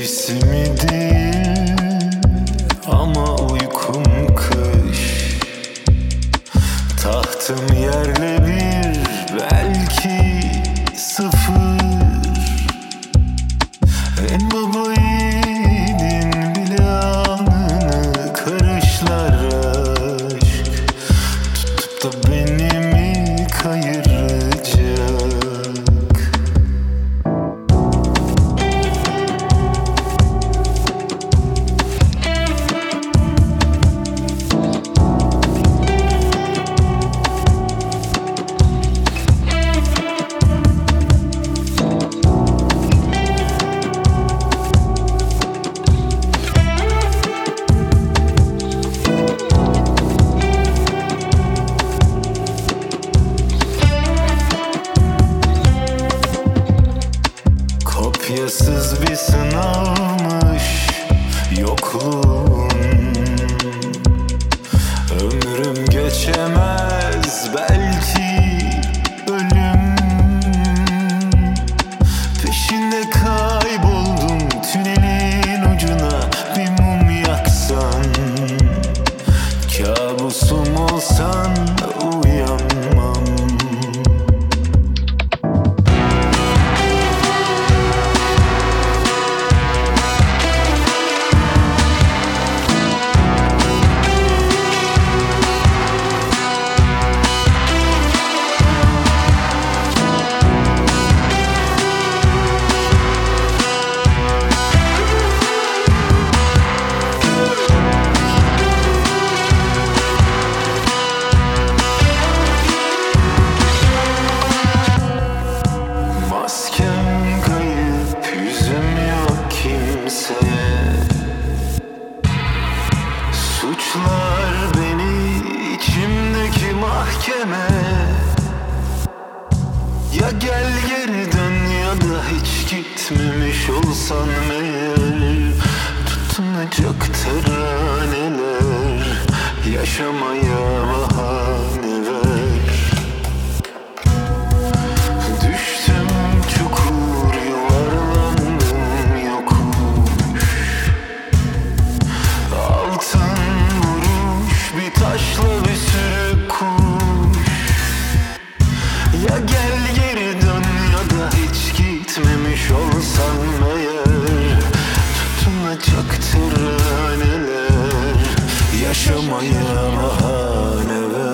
Mevsimi değil ama uykum kış. Tahtım yerle bir belki sıfır. En baba yiğidin bile alnını karışlar aşk. Tutup da beni preciso vir não. Suçlar beni içimdeki mahkeme. Ya gel geri dön ya da hiç gitmemiş olsan meğer Tutunacak teraneler Yaşamaya Almanya bahane ver